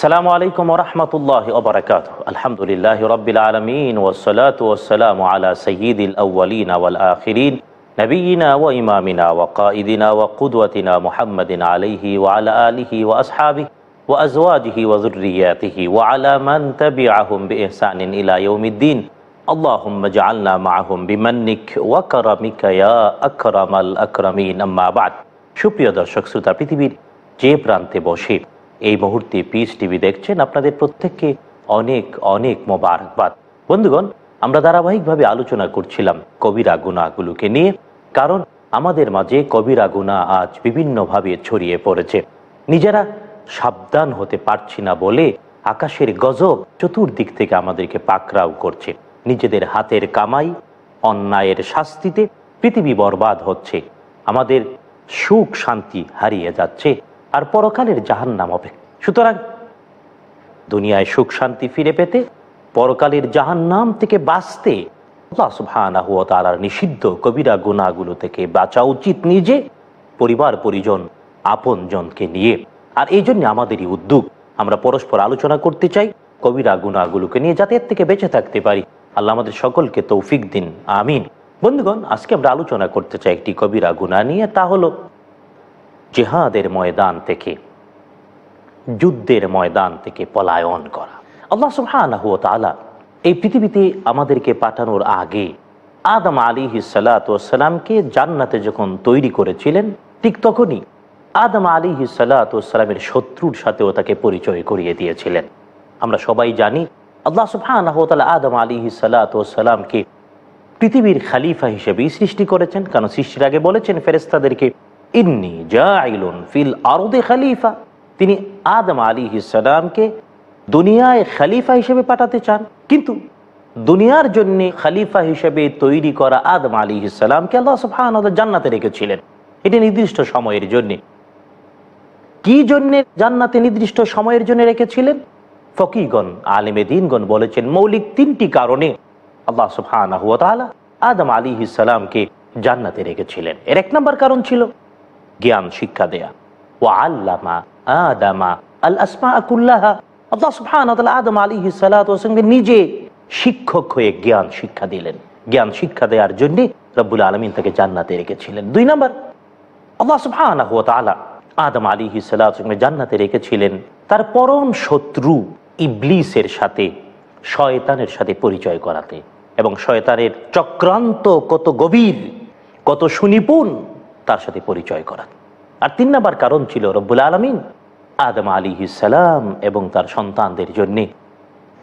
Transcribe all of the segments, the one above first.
السلام عليكم ورحمة الله وبركاته الحمد لله رب العالمين والصلاة والسلام على سيد الأولين والآخرين نبينا وإمامنا وقائدنا وقدوتنا محمد عليه وعلى آله وأصحابه وأزواجه وذرياته وعلى من تبعهم بإحسان إلى يوم الدين اللهم اجعلنا معهم بمنك وكرمك يا أكرم الأكرمين أما بعد সুপ্রিয় দর্শক শ্রোতা পৃথিবীর যে প্রান্তে বসে এই মুহূর্তে পিস টিভি দেখছেন আপনাদের প্রত্যেককে অনেক অনেক মোবারকবাদ। বন্ধুগণ, আমরা ধারাবাহিকভাবে আলোচনা করছিলাম কবিরা গুণাগুলোকে নিয়ে, কারণ আমাদের মাঝে কবিরা গুণা আজ বিভিন্নভাবে ছড়িয়ে পড়েছে। নিজেরা সাবধান হতে পারছি না বলে আকাশের গজব চতুর্দিক থেকে আমাদেরকে পাকরাও করছে। নিজেদের হাতের কামাই, অন্যায়ের শাস্তিতে পৃথিবী বরবাদ হচ্ছে। আমাদের সুখ শান্তি হারিয়ে যাচ্ছে। আর পরকালের জাহান নাম হবে। সুতরাং দুনিয়ায় সুখ শান্তি ফিরে পেতে পরকালের জাহান নাম থেকে বাঁচতে তার নিষিদ্ধ কবিরা গুণাগুলো থেকে বাঁচা উচিত নিজে, পরিবার, পরিজন আপন জনকে নিয়ে। আর এই জন্য আমাদেরই উদ্যোগ। আমরা পরস্পর আলোচনা করতে চাই কবিরা গুণাগুলোকে নিয়ে যাতে এর থেকে বেঁচে থাকতে পারি। আল্লাহ আমাদের সকলকে তৌফিক দিন। আমিন। বন্ধুগণ, আজকে আমরা আলোচনা করতে চাই একটি কবিরা গুণা নিয়ে। তা হলো জেহাদের ময়দান থেকে, যুদ্ধের ময়দান থেকে পলায়ন করা। আল্লাহ সুবহানাহু এই পৃথিবীতে আমাদেরকে পাঠানোর আগে আদম আলী হিসালাতামকে জান্নাতে যখন তৈরি করেছিলেন, ঠিক তখনই আদম আলী হিসালাতামের শত্রুর সাথেও তাকে পরিচয় করিয়ে দিয়েছিলেন। আমরা সবাই জানি, আল্লাহ তাআলা আদম আলী হিসালাতামকে পৃথিবীর খালিফা হিসেবেই সৃষ্টি করেছেন। কারণ সৃষ্টির আগে বলেছেন ফেরেস্তাদেরকে খালিফা তিনি আদম আলী ইসালামকে দুনিয়ায় খালিফা হিসেবে পাঠাতে চান। কিন্তু দুনিয়ার জন্য খালিফা হিসেবে তৈরি করা আদম আলী ইসালামকে আল্লাহ জান্নাতে রেখেছিলেন। এটি নির্দিষ্ট সময়ের জন্যে। কি জন্যে জান্নাতে নির্দিষ্ট সময়ের জন্য রেখেছিলেন? ফকিগণ, আলিমে দিনগণ বলেছেন, মৌলিক তিনটি কারণে আল্লাহ সুফান আদম আলী ইসালামকে জান্নাতে রেখেছিলেন। এর এক নম্বর কারণ ছিল জ্ঞান, শিক্ষা দেয়া। ও আল্লামা আদামা আল আসমা আকুল্লাহা আল্লাহ সুবহান আদম আলী নিজে শিক্ষক হয়ে জ্ঞান, শিক্ষা দিলেন। জ্ঞান, শিক্ষা দেওয়ার জন্য রব্বুল আলমিন তাকে জান্নাতে রেখেছিলেন। দুই নম্বর, আল্লাহ সুবহান আদম আলী সালাতামকে জান্নাতে রেখেছিলেন। তার পরম শত্রু ইবলিসের সাথে, শয়তানের সাথে পরিচয় করাতে। এবং শয়তানের চক্রান্ত কত গভীর, কত সুনিপুণ তার সাথে পরিচয় করা আর তিন নাম্বার কারণ ছিল রব্বুল আলমিন, আদম আলী ইসালাম এবং তার সন্তানদের জন্যে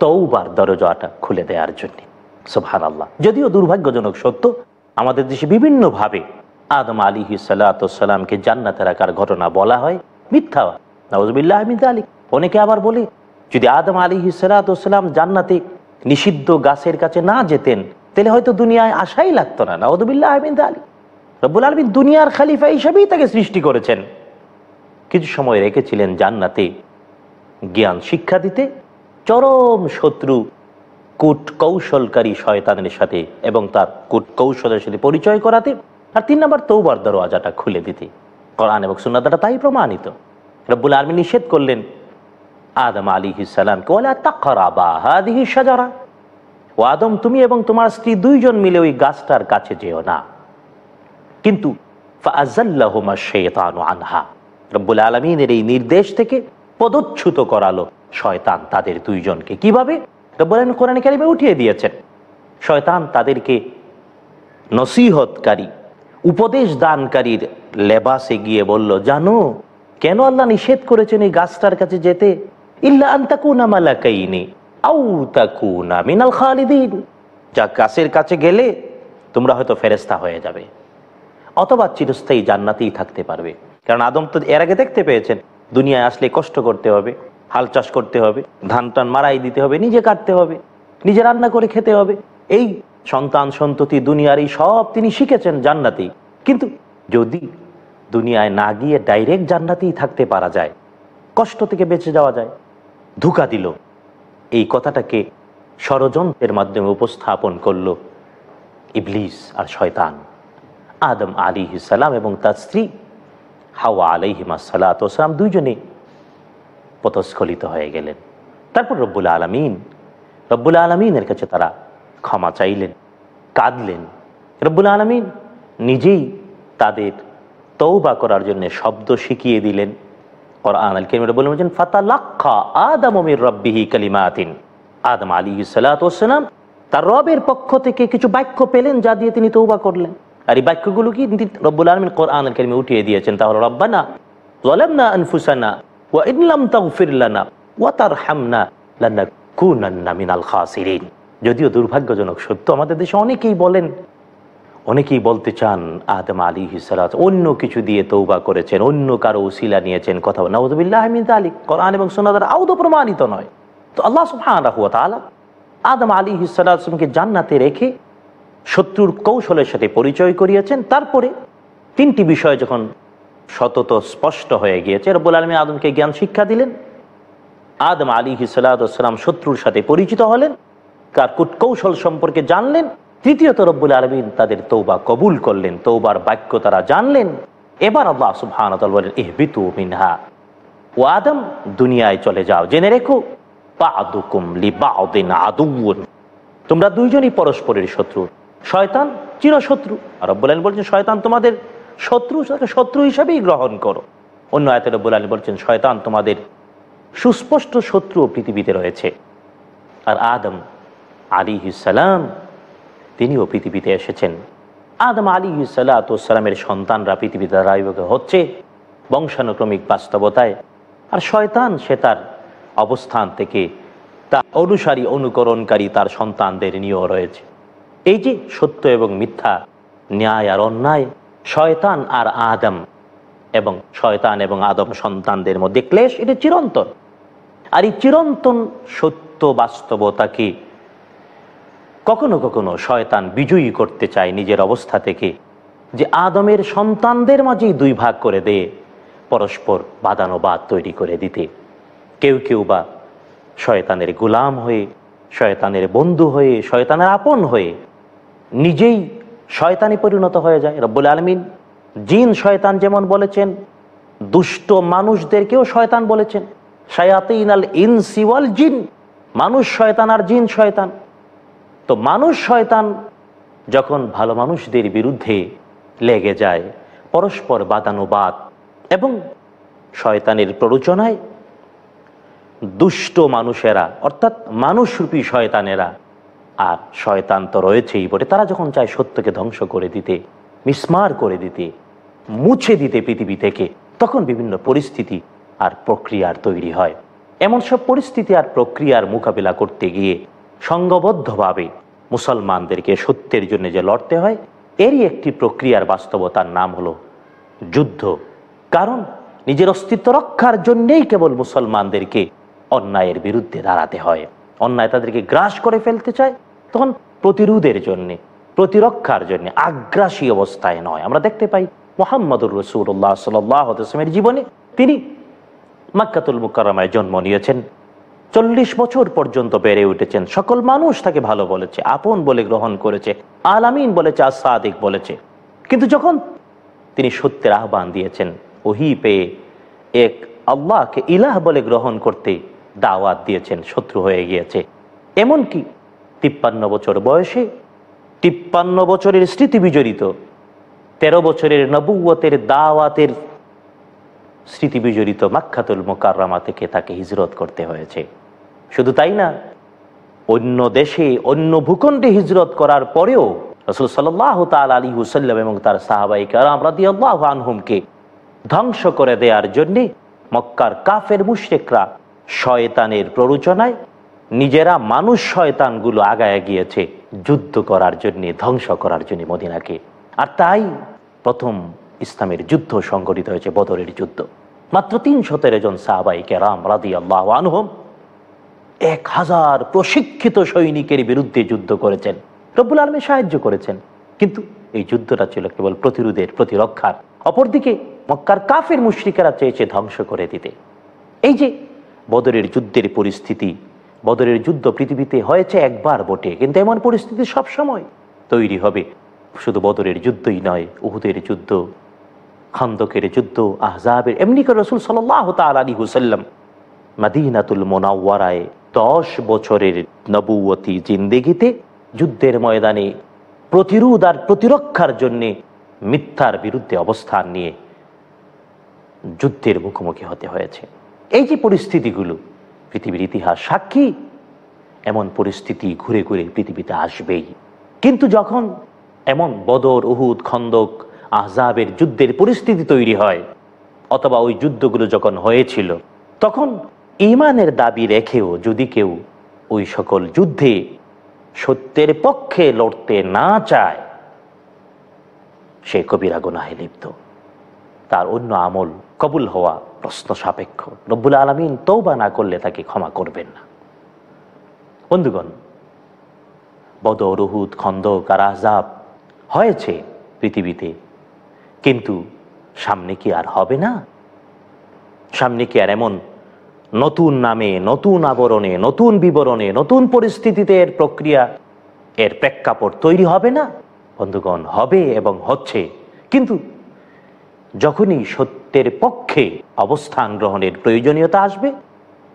তৌবার দরজাটা খুলে দেওয়ার জন্যে। সোহান আল্লাহ যদিও দুর্ভাগ্যজনক সত্য, আমাদের দেশে বিভিন্নভাবে আদম আলী সাল্লাতামকে জান্নাতে রাখার ঘটনা বলা হয়। মিথ্যা নওয়াজবিল্লাহ আলী অনেকে আবার বলে, যদি আদম আলী সাল্লাতাম জান্নাতে নিষিদ্ধ গাছের কাছে না যেতেন, তাহলে হয়তো দুনিয়ায় আশাই লাগতো না। নওয়াজবিল্লাহ আহমিদ আলী রব্বুল আলমী দুনিয়ার খালিফা হিসাবেই তাকে সৃষ্টি করেছেন। কিছু সময় রেখেছিলেন জান্নাতে। জ্ঞান শিক্ষা দিতে। চরম শত্রু কুট কৌশলকারী শয়তানের সাথে এবং তার কুট কৌশলের সাথে পরিচয় করাতে আর তিন নম্বর তৌবার দরওয়াজাটা খুলে দিতে। কোরআন এবং সুন্নাদাটা তাই প্রমাণিত। রব্বুল আলমী নিষেধ করলেন, আদম আলী ইসালামকে ওলা তাকরাবা ও আদম, তুমি এবং তোমার স্ত্রী দুইজন মিলে ওই গাছটার কাছে যেও না। কিন্তু আনহা। রব্বুল আলমিনের এই নির্দেশ থেকে পদচ্যুত করালো শয়তান তাদের দুইজনকে। কীভাবে? রব্বুল আলম কোরআন কারিমে উঠিয়ে দিয়েছেন। শয়তান তাদেরকে নসিহতকারী, উপদেশ দানকারীর লেবাসে গিয়ে বলল, জানো, কেন আল্লাহ নিষেধ করেছেন এই গাছটার কাছে যেতে? ইল্লা আন্তাকুনা মালাকাইনি আউ তাকুনা মিনাল খালিদিন। যা গাছের কাছে গেলে তোমরা হয়তো ফেরেস্তা হয়ে যাবে। অথবা চিরস্থায়ী জান্নাতেই থাকতে পারবে। কারণ আদম তো এর আগে দেখতে পেয়েছেন, দুনিয়ায় আসলে কষ্ট করতে হবে, হাল চাষ করতে হবে ধান টান মারাই দিতে হবে, নিজে কাটতে হবে, নিজে রান্না করে খেতে হবে। এই সন্তান সন্ততি দুনিয়ার এই সব তিনি শিখেছেন জান্নাতেই। কিন্তু যদি দুনিয়ায় না গিয়ে ডাইরেক্ট জান্নাতেই থাকতে পারা যায়, কষ্ট থেকে বেঁচে যাওয়া যায়, ধোকা দিল, এই কথাটাকে ষড়যন্ত্রের মাধ্যমে উপস্থাপন করল ইবলিস আর শয়তান। আদম আলী ইসালাম এবং তার স্ত্রী হাওয়া আলাইহিমা সালাতাম দুইজনে পথস্খলিত হয়ে গেলেন। তারপর রব্বুল আলমিন, রব্বুল আলমিনের কাছে তারা ক্ষমা চাইলেন, কাঁদলেন। রব্বুল আলমিন নিজেই তাদের তৌবা করার জন্য শব্দ শিখিয়ে দিলেন। কোরআন আল কেমিরা বলে বলছেন, ফাতালাক্কা আদম মির রব্বিহি কালিমাতিন। আদম আলী সালাতাম তার রবের পক্ষ থেকে কিছু বাক্য পেলেন যা দিয়ে তিনি তৌবা করলেন। আর এই বাক্যগুলো কি রব্বুল আলমিন কোরআনের কেরিমে উঠিয়ে দিয়েছেন? তাহলে রব্বানা জলামনা যদিও দুর্ভাগ্যজনক, সত্য আমাদের দেশে অনেকেই বলেন, অনেকেই বলতে চান, আদম আলী হিসালাত অন্য কিছু দিয়ে তৌবা করেছেন, অন্য কারও উশিলা নিয়েছেন, কথা নওয়াজবিল্লাহ আহমিদ আলী কোরআন এবং সোনাদার আউদ প্রমাণিত নয়। তো আল্লাহ সুফান আদম আলী হিসালাতকে জান্নাতে রেখে শত্রুর কৌশলের সাথে পরিচয় করিয়েছেন। তারপরে তিনটি বিষয় যখন সতত স্পষ্ট হয়ে গিয়েছে, রব্বুল আলমী আদমকে জ্ঞান শিক্ষা দিলেন। আদম আলী হিসালাম শত্রুর সাথে পরিচিত হলেন, তার কৌশল সম্পর্কে জানলেন। তৃতীয়ত রব্বুল আলমিন তাদের তৌবা কবুল করলেন তৌবার বাক্য তারা জানলেন। এবার আল্লাহ সুবহান বলেন এহবিতু মিনহা। ও আদম, দুনিয়ায় চলে যাও, জেনে রেখো। তোমরা দুইজনই পরস্পরের শত্রু। শয়তান চিরশত্রু। আর রব্বুল আলী বলছেন, শয়তান তোমাদের শত্রু শত্রু হিসাবেই গ্রহণ করো। অন্য আয়তে রব্বুল আলী বলছেন, শয়তান তোমাদের সুস্পষ্ট শত্রু পৃথিবীতে রয়েছে। আর আদম আলী সালাম, তিনিও পৃথিবীতে এসেছেন। আদম আলী সালাতামের সন্তানরা পৃথিবীতে দাঁড়াইবকে হচ্ছে বংশানুক্রমিক বাস্তবতায়। আর শয়তান, সে তার অবস্থান থেকে তা অনুসারী, অনুকরণকারী তার সন্তানদের নিয়েও রয়েছে। এই যে সত্য এবং মিথ্যা, ন্যায় আর অন্যায়, শয়তান আর আদম, এবং শয়তান এবং আদম সন্তানদের মধ্যে ক্লেশ, এটা চিরন্তন। আর এই চিরন্তন সত্য বাস্তবতাকে কখনো কখনো শয়তান বিজয়ী করতে চায় নিজের অবস্থা থেকে, যে আদমের সন্তানদের মাঝেই দুই ভাগ করে দে পরস্পর বাদানুবাদ তৈরি করে দিতে। কেউ কেউ বা শয়তানের গুলাম হয়ে, শয়তানের বন্ধু হয়ে, শয়তানের আপন হয়ে নিজেই শয়তানি পরিণত হয়ে যায়, রব্বুল আলমিন। জিন শয়তান যেমন বলেছেন, দুষ্ট মানুষদেরকেও শয়তান বলেছেন। শায়াতিন ইনসিওয়াল জিন, মানুষ শয়তান আর জিন শয়তান। তো মানুষ শয়তান যখন ভালো মানুষদের বিরুদ্ধে লেগে যায়, পরস্পর বাদানুবাদ এবং শয়তানের প্ররোচনায়, দুষ্ট মানুষেরা, অর্থাৎ মানুষরূপী শয়তানেরা আর শয়তান তো রয়েছেই বলে তারা যখন চায় সত্যকে ধ্বংস করে দিতে, মিসমার করে দিতে, মুছে দিতে পৃথিবী থেকে, তখন বিভিন্ন পরিস্থিতি আর প্রক্রিয়ার তৈরি হয়। এমন সব পরিস্থিতি আর প্রক্রিয়ার মোকাবিলা করতে গিয়ে সংঘবদ্ধভাবে মুসলমানদেরকে সত্যের জন্য যে লড়তে হয়, এরই একটি প্রক্রিয়ার বাস্তবতার নাম হলো যুদ্ধ। কারণ নিজের অস্তিত্ব রক্ষার জন্যেই কেবল মুসলমানদেরকে অন্যায়ের বিরুদ্ধে দাঁড়াতে হয়। অন্যায় তাদেরকে গ্রাস করে ফেলতে চায় তখন প্রতিরোধের জন্যে, প্রতিরক্ষার জন্য, আগ্রাসী অবস্থায় নয়। আমরা দেখতে পাই মোহাম্মদুর রসুল্লাহ সাল্লামের জীবনে তিনি মাক্কাতুল মুকারমায় জন্ম নিয়েছেন। চল্লিশ বছর পর্যন্ত বেড়ে উঠেছেন। সকল মানুষ তাকে ভালো বলেছে, আপন বলে গ্রহণ করেছে, আলামিন বলেছে আসাদিক বলেছে। কিন্তু যখন তিনি সত্যের আহ্বান দিয়েছেন, ওহি পেয়ে এক আল্লাহকে ইলাহ বলে গ্রহণ করতে দাওয়াত দিয়েছেন, শত্রু হয়ে গিয়েছে। এমনকি তিপ্পান্ন বছর বয়সে তিপ্পান্ন বছরের স্মৃতি বিজড়িত, তেরো বছরের নবুয়তের দাওয়াতের স্মৃতি বিজড়িত মাক্ষাতুল মোকাররামা থেকে তাকে হিজরত করতে হয়েছে। শুধু তাই না, অন্য দেশে, অন্য ভূখণ্ডে হিজরত করার পরেও রসুল সাল্লাহ আলী হুসাল্লাম এবং তার সাহাবাই ধ্বংস করে দেওয়ার জন্যে মক্কার কাফের মুশ্রেকরা শয়তানের প্ররোচনায় নিজেরা মানুষ শয়তানগুলো আগায় গিয়েছে যুদ্ধ করার জন্য, ধ্বংস করার জন্য মদিনাকে। আর তাই প্রথম ইসলামের যুদ্ধ সংগঠিত হয়েছে, বদরের যুদ্ধ। মাত্র তিন সতেরো জন সাহাবাই কেরাম রাদি আল্লাহ আনহম এক হাজার প্রশিক্ষিত সৈনিকের বিরুদ্ধে যুদ্ধ করেছেন। রব্বুল আলমী সাহায্য করেছেন। কিন্তু এই যুদ্ধটা ছিল কেবল প্রতিরোধের প্রতিরক্ষার। অপরদিকে মক্কার কাফের মুশ্রিকেরা চেয়েছে ধ্বংস করে দিতে। এই যে বদরের যুদ্ধের পরিস্থিতি বদরের যুদ্ধ পৃথিবীতে হয়েছে একবার বটে, কিন্তু এমন পরিস্থিতি সব সময় তৈরি হবে। শুধু বদরের যুদ্ধই নয়, উহুদের যুদ্ধ, খান্দকের যুদ্ধ, আহজাবের, এমনি করে রসুল আলী হুসাল্লাম মাদিনাতুল মোনাওয়ারায় দশ বছরের নবুয়তী জিন্দেগিতে যুদ্ধের ময়দানে প্রতিরোধ আর প্রতিরক্ষার জন্যে মিথ্যার বিরুদ্ধে অবস্থান নিয়ে যুদ্ধের মুখোমুখি হতে হয়েছে। এই যে পরিস্থিতিগুলো পৃথিবীর ইতিহাস সাক্ষী। এমন পরিস্থিতি ঘুরে ঘুরে পৃথিবীতে আসবেই। কিন্তু যখন এমন বদর, উহুদ, খন্দক, আহজাবের যুদ্ধের পরিস্থিতি তৈরি হয়, অথবা ওই যুদ্ধগুলো যখন হয়েছিল, তখন ইমানের দাবি রেখেও যদি কেউ ওই সকল যুদ্ধে সত্যের পক্ষে লড়তে না চায়, সে কবিরা গুনাহে লিপ্ত। তার অন্য আমল কবুল হওয়া প্রশ্ন সাপেক্ষ। রব্বুল আলমিন তৌবা না করলে তাকে ক্ষমা করবেন না। বন্ধুগণ, বদ, রহুদ, খন্দক আর আহজাব হয়েছে পৃথিবীতে, কিন্তু সামনে কি আর হবে না? সামনে কি আর এমন নতুন নামে, নতুন আবরণে, নতুন বিবরণে, নতুন পরিস্থিতিতে এর প্রক্রিয়া, এর প্রেক্ষাপট তৈরি হবে না? বন্ধুগণ, হবে এবং হচ্ছে, কিন্তু যখনই সত্যের পক্ষে অবস্থান গ্রহণের প্রয়োজনীয়তা আসবে,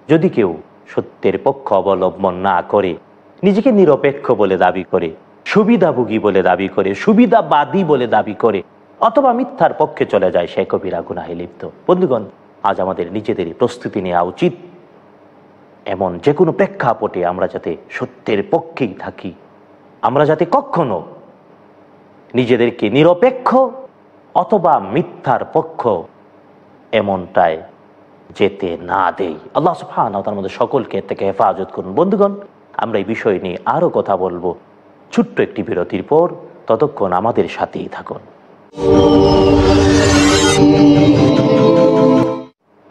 যদি কেউ সত্যের পক্ষ অবলম্বন না করে, নিজেকে নিরপেক্ষ বলে দাবি করে, সুবিধাভোগী বলে দাবি করে, সুবিধাবাদী বলে দাবি করে, অথবা মিথ্যার পক্ষে চলে যায়, সে কবিরা গুনাহে লিপ্ত। বন্ধুগণ, আজ আমাদের নিজেদেরই প্রস্তুতি নেওয়া উচিত। এমন যে কোনো প্রেক্ষাপটে আমরা যাতে সত্যের পক্ষেই থাকি, আমরা যাতে কখনো নিজেদেরকে নিরপেক্ষ অথবা মিথ্যার পক্ষ এমনটায় যেতে না দেই। আল্লাহ সুফান তার মধ্যে সকলকে থেকে হেফাজত করুন। বন্ধুগণ, আমরা এই বিষয় নিয়ে আরও কথা বলব ছোট্ট একটি বিরতির পর। ততক্ষণ আমাদের সাথেই থাকুন।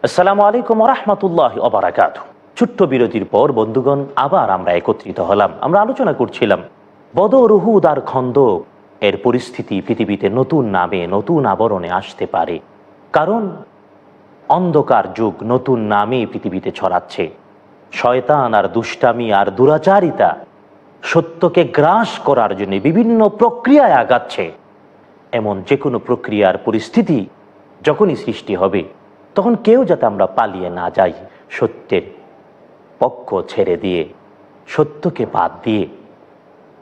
আসসালামু আলাইকুম রহমতুল্লাহ অবরাকাত ছোট্ট বিরতির পর, বন্ধুগণ, আবার আমরা একত্রিত হলাম। আমরা আলোচনা করছিলাম বদর আর খন্দক এর পরিস্থিতি পৃথিবীতে নতুন নামে, নতুন আবরণে আসতে পারে। কারণ অন্ধকার যুগ নতুন নামে পৃথিবীতে ছড়াচ্ছে। শয়তান আর দুষ্টামি আর দুরাচারিতা সত্যকে গ্রাস করার জন্য বিভিন্ন প্রক্রিয়ায় আগাচ্ছে। এমন যে কোনো প্রক্রিয়ার পরিস্থিতি যখনই সৃষ্টি হবে, তখন কেউ যাতে আমরা পালিয়ে না যাই সত্যের পক্ষ ছেড়ে দিয়ে, সত্যকে বাদ দিয়ে,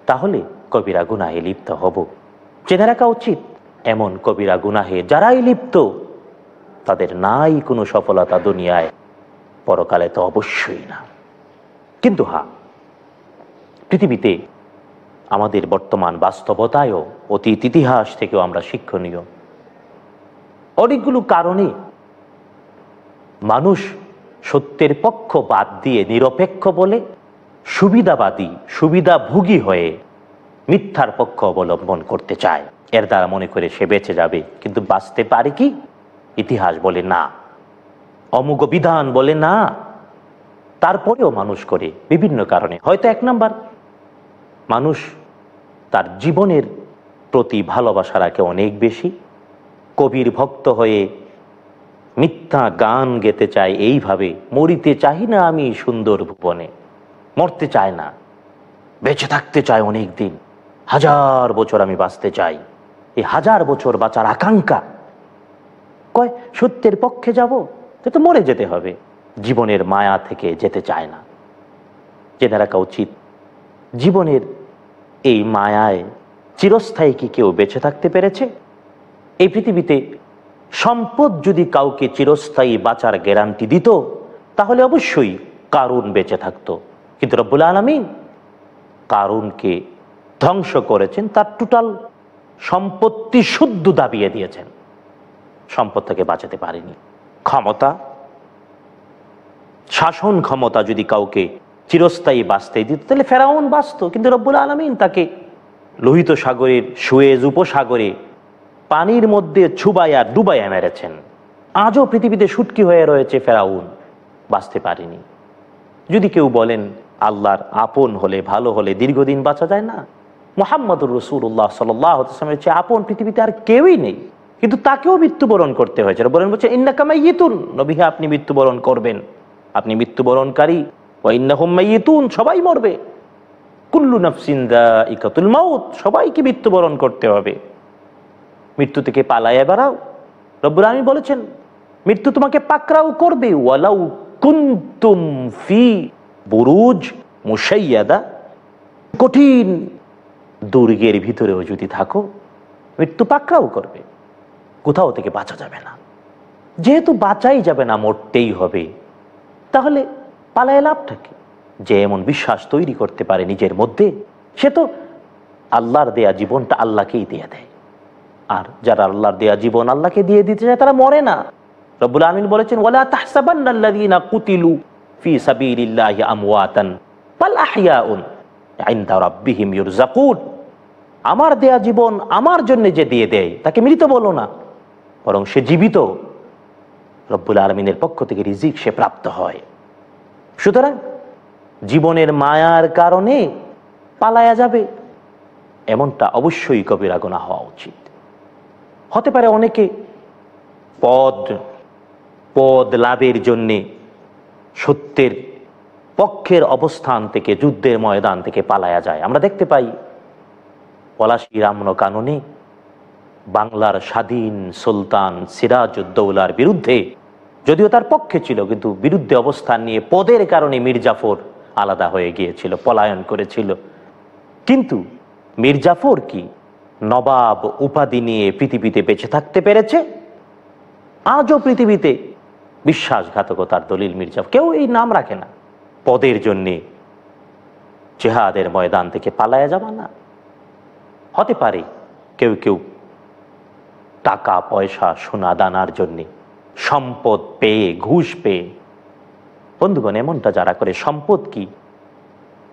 তাহলে কবিরা গুনাহে লিপ্ত হব। জেনে রাখা উচিত, এমন কবিরা গুনাহে যারাই লিপ্ত, তাদের নাই কোনো সফলতা দুনিয়ায়, পরকালে তো অবশ্যই না। কিন্তু হা পৃথিবীতে আমাদের বর্তমান বাস্তবতায়ও অতীত ইতিহাস থেকেও আমরা শিক্ষণীয়। অনেকগুলো কারণে মানুষ সত্যের পক্ষ বাদ দিয়ে নিরপেক্ষ বলে সুবিধাবাদী, সুবিধাভোগী হয়ে মিথ্যার পক্ষ অবলম্বন করতে চায়। এর দ্বারা মনে করে সে বেঁচে যাবে। কিন্তু বাঁচতে পারে কি? ইতিহাস বলে না। অমুক বিধান বলে না। তারপরেও মানুষ করে বিভিন্ন কারণে। হয়তো এক নাম্বার, মানুষ তার জীবনের প্রতি ভালোবাসা রাখে অনেক বেশি। কবির ভক্ত হয়ে মিথ্যা গান গেতে চায় এইভাবে, মরিতে চাই না আমি সুন্দর ভুবনে। মরতে চায় না। বেঁচে থাকতে চায় অনেক দিন হাজার বছর আমি বাঁচতে চাই। এই হাজার বছর বাঁচার আকাঙ্ক্ষা। কয়, সত্যের পক্ষে যাব? তো মরে যেতে হবে। জীবনের মায়া থেকে যেতে চায় না। জেনে রাখা উচিত, জীবনের এই মায়ায় চিরস্থায়ী কি কেউ বেঁচে থাকতে পেরেছে? এই পৃথিবীতে সম্পদ যদি কাউকে চিরস্থায়ী বাঁচার গ্যারান্টি দিত, তাহলে অবশ্যই কারুন বেঁচে থাকতো। কিন্তু রব্বুল আলমিন কারুনকে ধ্বংস করেছেন, তার টোটাল সম্পত্তি শুদ্ধ দাবিয়ে দিয়েছেন। সম্পদ থেকে বাঁচাতে পারেনি। ক্ষমতা, শাসন ক্ষমতা যদি কাউকে চিরস্থায়ী বাঁচতে দিত, তাহলে ফেরাউন বাঁচত, কিন্তু রব্বুল আলমিন তাকে লোহিত সাগরের, সুয়েজ উপসাগরে পানির মধ্যে ছুবাইয়া ডুবাইয়া মেরেছেন। আজও পৃথিবীতে সুটকি হয়ে রয়েছে ফেরাউন, বাঁচতে পারেনি। যদি কেউ বলেন, আল্লাহর আপন হলে, ভালো হলে দীর্ঘদিন বাঁচা যায় না মোহাম্মদুর রসুল্লাহ সাল্লামের চেয়ে আপন পৃথিবীতে আর কেউই নেই। কিন্তু তাকেও মৃত্যুবরণ করতে হয়েছে। বলেন বলছে ইন্না কামাই ইতুন নবীহা আপনি মৃত্যুবরণ করবেন। আপনি মৃত্যুবরণকারী। ও ইন্না হোম্মাই ইতুন সবাই মরবে। কুল্লু নফসিন্দা ইকাতুল মাউত, সবাইকে মৃত্যুবরণ করতে হবে। মৃত্যু থেকে পালাইয়া বেড়াও। রব্বুর আমি বলেছেন, মৃত্যু তোমাকে পাকড়াও করবে। ওয়ালাউ কুন্তুম ফি বুরুজ মুসাইয়াদা কঠিন দুর্গের ভিতরেও যদি থাকো, মৃত্যু পাকড়াও করবে। কোথাও থেকে বাঁচা যাবে না। যেহেতু বাঁচাই যাবে না, মরতেই হবে। তাহলে পালায় লাভটা কি? যে এমন বিশ্বাস তৈরি করতে পারে নিজের মধ্যে, সে তো আল্লাহর দেয়া জীবনটা আল্লাহকেই দিয়ে দেয়। আর যারা আল্লাহর দেয়া জীবন আল্লাহকে দিয়ে দিতে চায়, তারা মরে না। রব্বুল আমিন বলেছেন তাহসাবান্নাল্লাযীনা কুতিলু ফি সাবিলিল্লাহি আমার দেয়া জীবন আমার জন্য যে দিয়ে দেয়, তাকে মৃত বলো না। বরং সে জীবিত। রব্বুল আলমিনের পক্ষ থেকে রিজিক সে প্রাপ্ত হয়। সুতরাং জীবনের মায়ার কারণে পালায়া যাবে। এমনটা অবশ্যই কবিরা গোনা হওয়া উচিত। হতে পারে অনেকে পদ পদ লাভের জন্যে সত্যের পক্ষের অবস্থান থেকে, যুদ্ধের ময়দান থেকে পালায়া যায়। আমরা দেখতে পাই, পলাশি রামন কাননে বাংলার স্বাধীন সুলতান সিরাজউদ্দৌলার বিরুদ্ধে, যদিও তার পক্ষে ছিল, কিন্তু বিরুদ্ধে অবস্থান নিয়ে পদের কারণে মির্জাফর আলাদা হয়ে গিয়েছিল, পলায়ন করেছিল। কিন্তু মির্জাফর কি নবাব উপাধি নিয়ে পৃথিবীতে বেঁচে থাকতে পেরেছে? আজও পৃথিবীতে বিশ্বাসঘাতকতার দলিল মির্জা কেউ এই নাম রাখে না। পদের জন্যে জেহাদের ময়দান থেকে পালায়া যাবা না। হতে পারে কেউ কেউ টাকা, পয়সা, সোনা, দানার জন্যে সম্পদ পেয়ে, ঘুষ পেয়ে। বন্ধুগণ, এমনটা যারা করে, সম্পদ কি?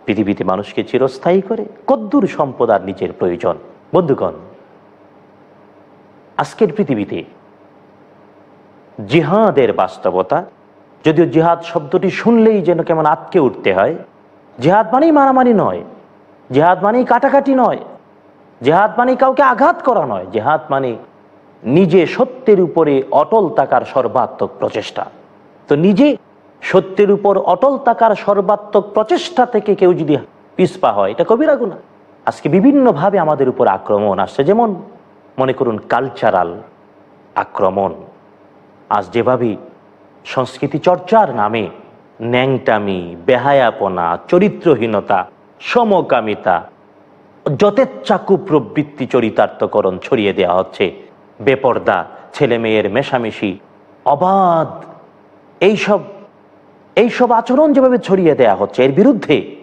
পৃথিবীতে মানুষকে চিরস্থায়ী করে? কদ্দুর সম্পদ আর নিজের প্রয়োজন। বন্ধুগণ, আজকের পৃথিবীতে জিহাদের বাস্তবতা যদিও জিহাদ শব্দটি শুনলেই যেন কেমন আটকে উঠতে হয়, জেহাদ মানেই মারামারি নয়, জেহাদ মানেই কাটাকাটি নয়, জেহাদ মানে কাউকে আঘাত করা নয়, জেহাদ মানে নিজে সত্যের উপরে অটল থাকার সর্বাত্মক প্রচেষ্টা। তো নিজে সত্যের উপর অটল থাকার সর্বাত্মক প্রচেষ্টা থেকে কেউ যদি পিসপা হয়, এটা কবিরা গুণা আজকে বিভিন্নভাবে আমাদের উপর আক্রমণ আসছে, যেমন মনে করুন কালচারাল আক্রমণ। আজ যেভাবে সংস্কৃতি চর্চার নামে, ন্যাংটামি, বেহায়াপনা, চরিত্রহীনতা, সমকামিতা যথেচ্ছাকু প্রবৃত্তি চরিতার্থকরণ ছড়িয়ে দেওয়া হচ্ছে। বেপর্দা ছেলে মেয়ের মেশামেশি, অবাধ, এইসব এইসব আচরণ যেভাবে ছড়িয়ে দেয়া হচ্ছে, এর বিরুদ্ধে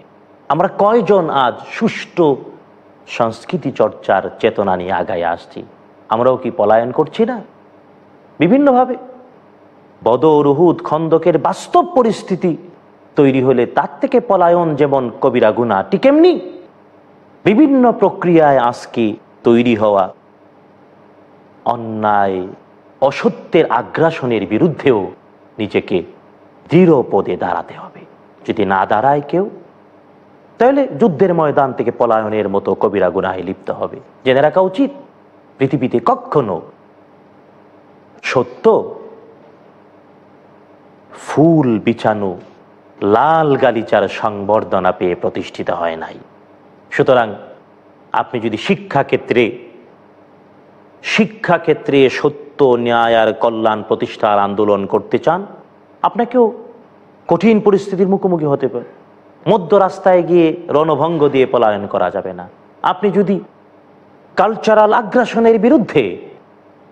আমরা কয়জন আজ সুষ্ঠু সংস্কৃতি চর্চার চেতনা নিয়ে আগায় আসছি? আমরাও কি পলায়ন করছি না? বিভিন্নভাবে বদর উহুদ খন্দকের বাস্তব পরিস্থিতি তৈরি হলে তার থেকে পলায়ন যেমন কবিরা গুণা, ঠিক এমনি বিভিন্ন প্রক্রিয়ায় আজকে তৈরি হওয়া অন্যায়, অসত্যের আগ্রাসনের বিরুদ্ধেও নিজেকে দৃঢ় পদে দাঁড়াতে হবে। যদি না দাঁড়ায় কেউ, তাহলে যুদ্ধের ময়দান থেকে পলায়নের মতো কবিরা গুনাহে লিপ্ত হবে। জেনে রাখা উচিত, পৃথিবীতে কখনো সত্য ফুল বিছানো, লাল গালিচার সংবর্ধনা পেয়ে প্রতিষ্ঠিত হয় নাই। সুতরাং আপনি যদি শিক্ষাক্ষেত্রে শিক্ষাক্ষেত্রে সত্য, ন্যায় আর কল্যাণ প্রতিষ্ঠার আন্দোলন করতে চান, আপনাকেও কঠিন পরিস্থিতির মুখোমুখি হতে পারে। মধ্য রাস্তায় গিয়ে রণভঙ্গ দিয়ে পলায়ন করা যাবে না। আপনি যদি কালচারাল আগ্রাসনের বিরুদ্ধে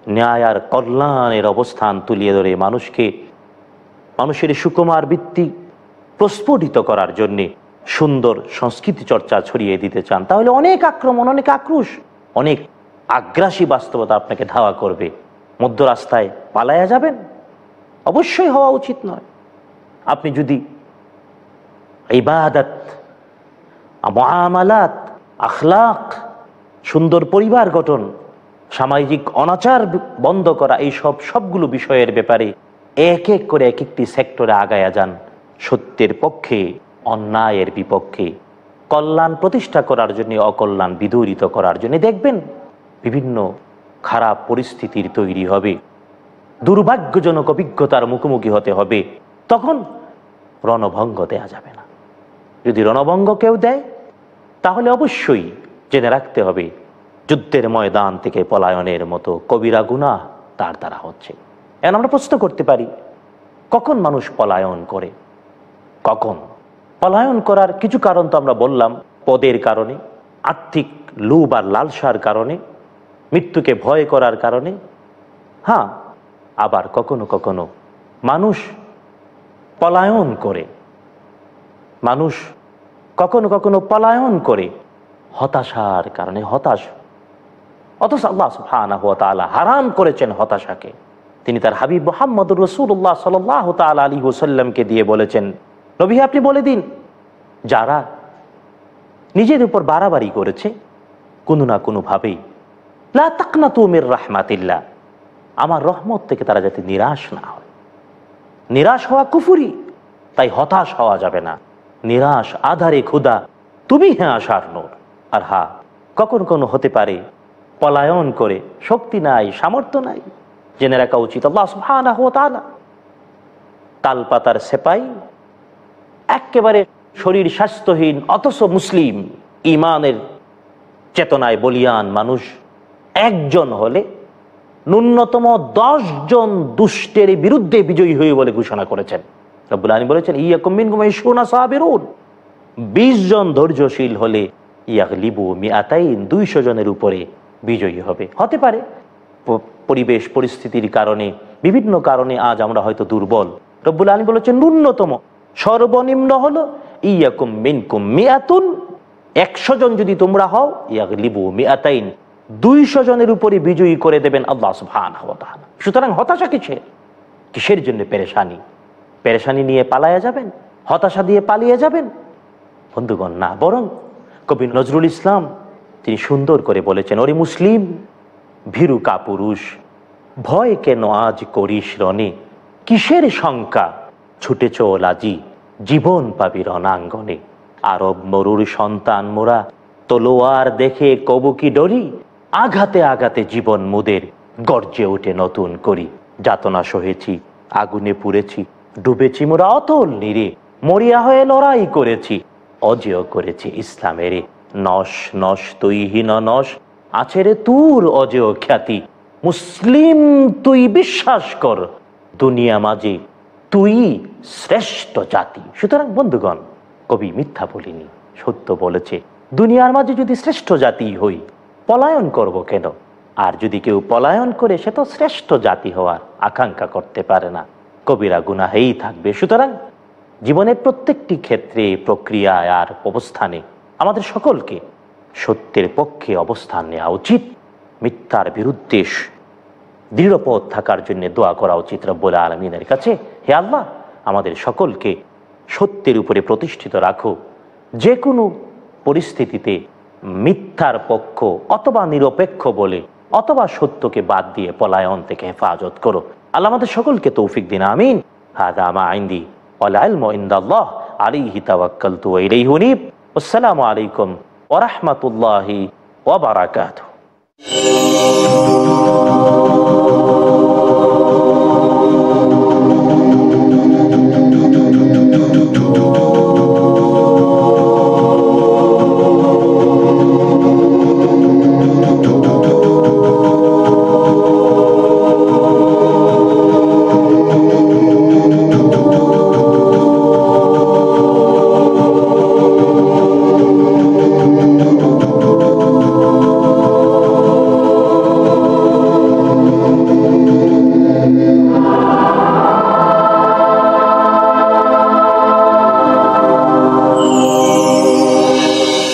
ন্যায় আর কল্যাণের অবস্থান তুলিয়ে ধরে মানুষকে মানুষের সুকুমার বৃত্তি প্রস্ফুটিত করার জন্যে সুন্দর সংস্কৃতি চর্চা ছড়িয়ে দিতে চান, তাহলে অনেক আক্রমণ, অনেক আক্রোশ, অনেক আগ্রাসী বাস্তবতা আপনাকে ধাওয়া করবে। মধ্য রাস্তায় পালায়া যাবেন? অবশ্যই হওয়া উচিত নয়। আপনি যদি ইবাদত আমালাত আখলাক, সুন্দর পরিবার গঠন, সামাজিক অনাচার বন্ধ করা, এই সব, সবগুলো বিষয়ের ব্যাপারে এক এক করে এক একটি সেক্টরে আগায়া যান সত্যের পক্ষে, অন্যায়ের বিপক্ষে। কল্যাণ প্রতিষ্ঠা করার জন্য, অকল্যাণ বিদরিত করার জন্য দেখবেন বিভিন্ন খারাপ পরিস্থিতির তৈরি হবে। দুর্ভাগ্যজনক অভিজ্ঞতার মুখোমুখি হতে হবে। তখন রণভঙ্গ দেয়া যাবে না। যদি রণভঙ্গ কেউ দেয়, তাহলে অবশ্যই জেনে রাখতে হবে, যুদ্ধের ময়দান থেকে পলায়নের মতো কবিরা গুণা তার দ্বারা হচ্ছে। এখন আমরা প্রশ্ন করতে পারি, কখন মানুষ পলায়ন করে? কখন? পলায়ন করার কিছু কারণ তো আমরা বললাম, পদের কারণে, আর্থিক লুব আর লালসার কারণে, মৃত্যুকে ভয় করার কারণে। হ্যাঁ আবার কখনো কখনো মানুষ পলায়ন করে। মানুষ কখনো কখনো পলায়ন করে হতাশার কারণে, হতাশ। অথচ আল্লাহ হারাম করেছেন হতাশাকে। তিনি তার হাবিব মোহাম্মদ রসুল্লাহ সাল্লাহ তাল আলী ওসাল্লামকে দিয়ে বলেছেন, নবী, আপনি বলে দিন, যারা নিজের উপর বাড়াবাড়ি করেছে, কোনো না কোনোভাবেই, লা তাকনা তুমের রাহমাতিল্লা আমার রহমত থেকে তারা যাতে নিরাশ না হয়। নিরাশ হওয়া কুফুরি, তাই হতাশ হওয়া যাবে না। নিরাশ, আধারে ক্ষুদা তুমি হ্যাঁ আশার নোর। আর হা, কখন কোনো হতে পারে, পলায়ন করে, শক্তি নাই, সামর্থ্য নাই জেনে রাখা উচিত। আল্লাহ সুবহানাহু ওয়া তাআলা তালপাতার সেপাই, একেবারে শরীর স্বাস্থ্যহীন, অথচ মুসলিম ইমানের চেতনায় বলিয়ান মানুষ, একজন হলে ন্যূনতম জন দুষ্টের বিরুদ্ধে বিজয়ী হয়ে বলে ঘোষণা করেছেন। রব্বুল বলেছেন ইয়াকুমিন সোনা সাহাবেরুন বিশ জন ধৈর্যশীল হলে ইয়াক লিবু মিয়াতাইন দুইশো জনের উপরে বিজয়ী হবে। হতে পারে পরিবেশ, পরিস্থিতির কারণে, বিভিন্ন কারণে আজ আমরা হয়তো দুর্বল। রব্বুল আলী বলেছেন, ন্যূনতম, সর্বনিম্ন হলো, ইয়াকুম মিনকুম মিয়াতুন, একশো জন যদি তোমরা হও ইয়াক লিবু মিয়াতাইন, দুইশো জনের উপরে বিজয়ী করে দেবেন আল্লাহ ওয়া সুতরাং হতাশা কিসের? কিসের জন্য পেরেশানি? পেরেশানি নিয়ে পালায়া যাবেন? হতাশা দিয়ে পালিয়ে যাবেন? বন্ধুগণ, না, বরং কবি নজরুল ইসলাম তিনি সুন্দর করে বলেছেন, ওরে মুসলিম ভীরু কাপুরুষ, ভয় কেন আজ করিস রনে কিসের শঙ্কা? ছুটে চল আজি জীবন পাবি রণাঙ্গনে। আরব মরুর সন্তান মোরা, তলোয়ার দেখে কবু কি ডরি? আঘাতে আঘাতে জীবন মুদের, গর্জে উঠে নতুন করি। যাতনা সহেছি, আগুনে পুড়েছি, ডুবেছি মোরা অতল নিরে। মরিয়া হয়ে লড়াই করেছি, অজেয় করেছি ইসলামের। নস নস তুইহীন নস আছে রে তুর অজেয় খ্যাতি। মুসলিম তুই বিশ্বাস কর, দুনিয়া মাঝে তুই শ্রেষ্ঠ জাতি। সুতরাং, বন্ধুগণ, কবি মিথ্যা বলিনি, সত্য বলেছে, দুনিয়ার মাঝে যদি শ্রেষ্ঠ জাতি হই, পলায়ন করব কেন? আর যদি কেউ পলায়ন করে, সে তো শ্রেষ্ঠ জাতি হওয়ার আকাঙ্ক্ষা করতে পারে না। কবিরা গুনাহেই থাকবে। সুতরাং, জীবনের প্রত্যেকটি ক্ষেত্রে, প্রক্রিয়ায় আর অবস্থানে আমাদের সকলকে সত্যের পক্ষে অবস্থান নেওয়া উচিত। মিথ্যার বিরুদ্ধে দৃঢ়পথ থাকার জন্য দোয়া করা উচিত রব্বুল আলমিনের কাছে। হে আল্লাহ, আমাদের সকলকে সত্যের উপরে প্রতিষ্ঠিত রাখো। যে কোনো পরিস্থিতিতে মিথ্যার পক্ষ অথবা নিরপেক্ষ বলে অথবা সত্যকে বাদ দিয়ে পলায়ন থেকে হেফাজত করো। আল্লাহ আমাদের সকলকে তৌফিক দিন, আমিন। হাদামা আসসালামু আলাইকুম ورحمة الله وبركاته.